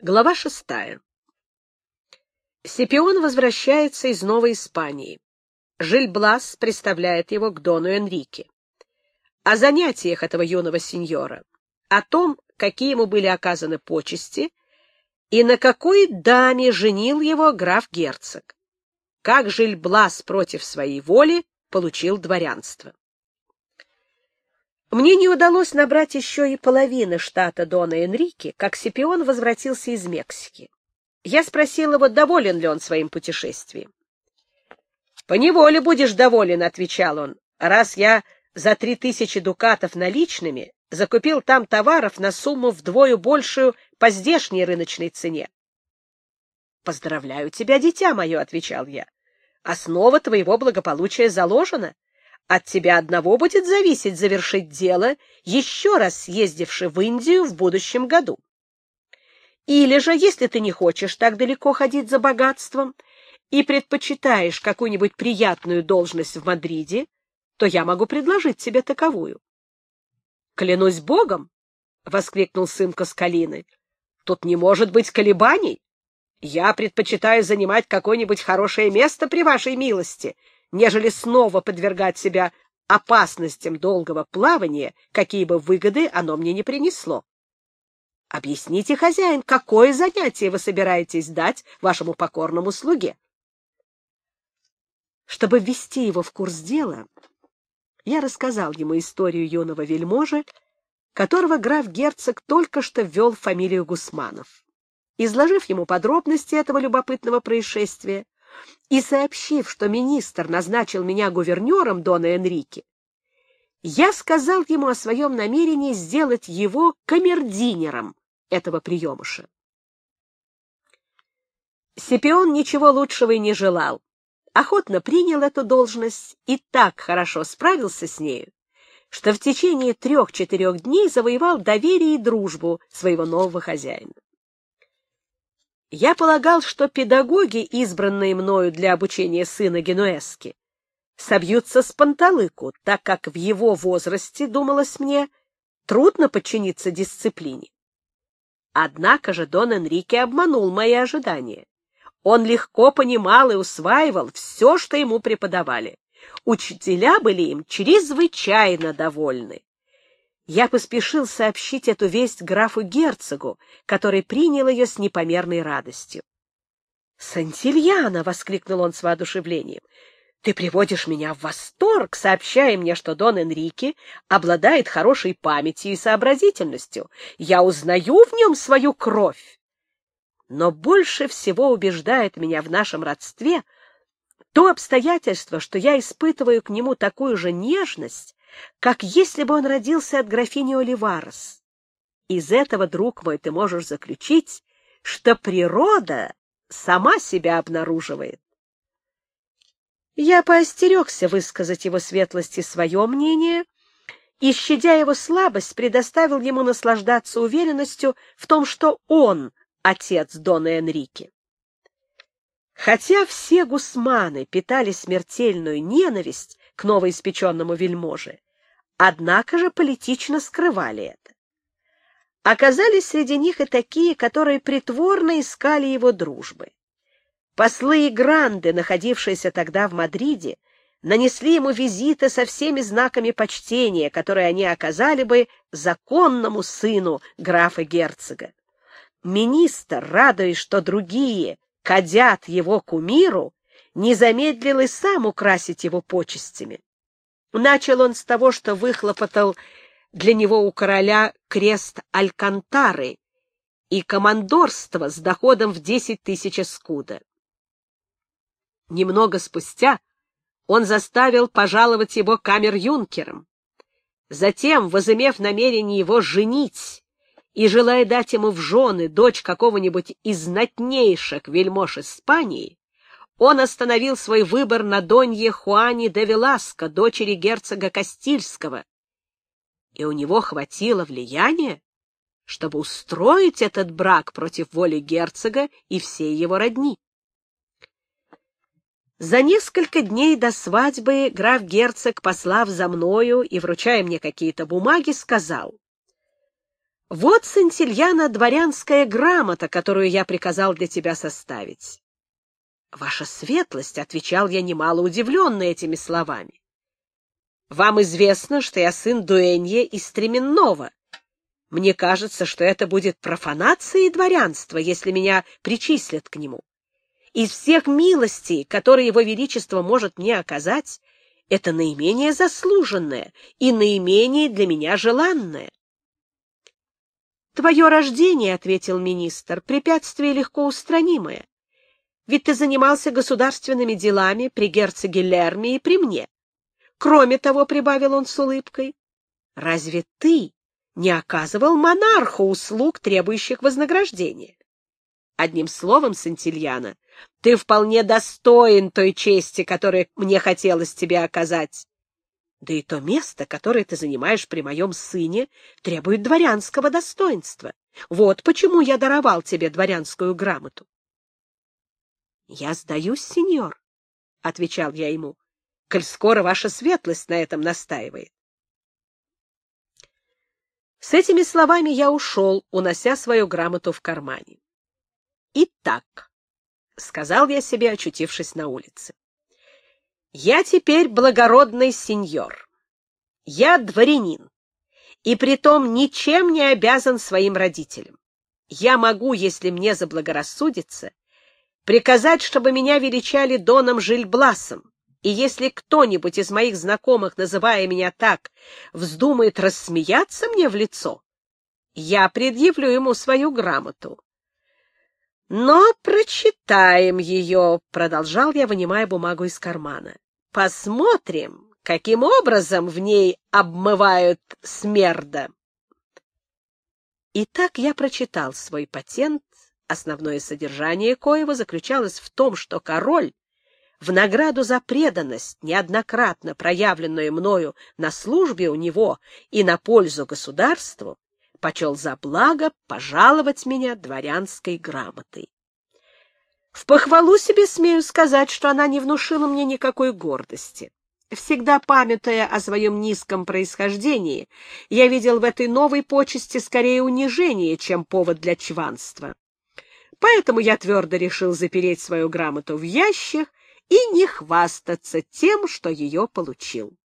Глава шестая. Сипион возвращается из Новой Испании. Жильблас представляет его к Дону Энрике. О занятиях этого юного сеньора, о том, какие ему были оказаны почести, и на какой даме женил его граф-герцог. Как Жильблас против своей воли получил дворянство. Мне не удалось набрать еще и половины штата Дона Энрике, как Сипион возвратился из Мексики. Я спросил его, доволен ли он своим путешествием. «Поневоле будешь доволен», — отвечал он, — «раз я за три тысячи дукатов наличными закупил там товаров на сумму вдвое большую по здешней рыночной цене». «Поздравляю тебя, дитя мое», — отвечал я. «Основа твоего благополучия заложена. От тебя одного будет зависеть завершить дело, еще раз съездивши в Индию в будущем году. Или же, если ты не хочешь так далеко ходить за богатством и предпочитаешь какую-нибудь приятную должность в Мадриде, то я могу предложить тебе таковую. — Клянусь Богом! — воскликнул сын Каскалины. — Тут не может быть колебаний. Я предпочитаю занимать какое-нибудь хорошее место при вашей милости, нежели снова подвергать себя опасностям долгого плавания, какие бы выгоды оно мне не принесло. Объясните, хозяин, какое занятие вы собираетесь дать вашему покорному слуге? Чтобы ввести его в курс дела, я рассказал ему историю юного вельможи, которого граф-герцог только что ввел фамилию Гусманов. Изложив ему подробности этого любопытного происшествия, и сообщив, что министр назначил меня гувернером Дона Энрике, я сказал ему о своем намерении сделать его камердинером этого приемыша. Сипион ничего лучшего и не желал, охотно принял эту должность и так хорошо справился с нею, что в течение трех-четырех дней завоевал доверие и дружбу своего нового хозяина. Я полагал, что педагоги, избранные мною для обучения сына Генуэзки, собьются с панталыку, так как в его возрасте, думалось мне, трудно подчиниться дисциплине. Однако же Дон Энрике обманул мои ожидания. Он легко понимал и усваивал все, что ему преподавали. Учителя были им чрезвычайно довольны я поспешил сообщить эту весть графу-герцогу, который принял ее с непомерной радостью. — Сантильяна! — воскликнул он с воодушевлением. — Ты приводишь меня в восторг, сообщая мне, что Дон Энрике обладает хорошей памятью и сообразительностью. Я узнаю в нем свою кровь. Но больше всего убеждает меня в нашем родстве то обстоятельство, что я испытываю к нему такую же нежность, как если бы он родился от графини Оливарес. Из этого, друг мой, ты можешь заключить, что природа сама себя обнаруживает. Я поостерегся высказать его светлости свое мнение и, щадя его слабость, предоставил ему наслаждаться уверенностью в том, что он отец Дона Энрике. Хотя все гусманы питали смертельную ненависть к новоиспеченному вельможе, однако же политично скрывали это. Оказались среди них и такие, которые притворно искали его дружбы. Послы и гранды, находившиеся тогда в Мадриде, нанесли ему визиты со всеми знаками почтения, которые они оказали бы законному сыну графа-герцога. Министр, радуясь, что другие кадят его кумиру, не замедлил и сам украсить его почестями. Начал он с того, что выхлопотал для него у короля крест Алькантары и командорство с доходом в десять тысяч скуда. Немного спустя он заставил пожаловать его камер-юнкером. Затем, возымев намерение его женить и желая дать ему в жены дочь какого-нибудь из знатнейших вельмож Испании, он остановил свой выбор на Донье Хуане де Веласко, дочери герцога Кастильского. И у него хватило влияния, чтобы устроить этот брак против воли герцога и всей его родни. За несколько дней до свадьбы граф-герцог, послав за мною и вручая мне какие-то бумаги, сказал, Вот, Сантильяна, дворянская грамота, которую я приказал для тебя составить. Ваша светлость, — отвечал я немало удивленный этими словами. Вам известно, что я сын Дуэнье из Стременного. Мне кажется, что это будет профанацией дворянства, если меня причислят к нему. Из всех милостей, которые его величество может мне оказать, это наименее заслуженное и наименее для меня желанное. «Твое рождение, — ответил министр, — препятствие легко устранимое. Ведь ты занимался государственными делами при герцоге Лерме и при мне. Кроме того, — прибавил он с улыбкой, — разве ты не оказывал монарху услуг, требующих вознаграждения? Одним словом, Сантильяна, ты вполне достоин той чести, которую мне хотелось тебе оказать. Да и то место, которое ты занимаешь при моем сыне, требует дворянского достоинства. Вот почему я даровал тебе дворянскую грамоту. — Я сдаюсь, сеньор, — отвечал я ему, — коль скоро ваша светлость на этом настаивает. С этими словами я ушел, унося свою грамоту в кармане. Итак, — сказал я себе, очутившись на улице, — я теперь благородный сеньор. Я дворянин, и притом ничем не обязан своим родителям. Я могу, если мне заблагорассудится, приказать, чтобы меня величали Доном Жильбласом, и если кто-нибудь из моих знакомых, называя меня так, вздумает рассмеяться мне в лицо, я предъявлю ему свою грамоту но прочитаем ее, — продолжал я, вынимая бумагу из кармана. Посмотрим, каким образом в ней обмывают смерда. Итак, я прочитал свой патент, основное содержание коего заключалось в том, что король в награду за преданность, неоднократно проявленную мною на службе у него и на пользу государству, почел за благо пожаловать меня дворянской грамотой. В похвалу себе смею сказать, что она не внушила мне никакой гордости. Всегда памятуя о своем низком происхождении, я видел в этой новой почести скорее унижение, чем повод для чванства. Поэтому я твердо решил запереть свою грамоту в ящик и не хвастаться тем, что ее получил.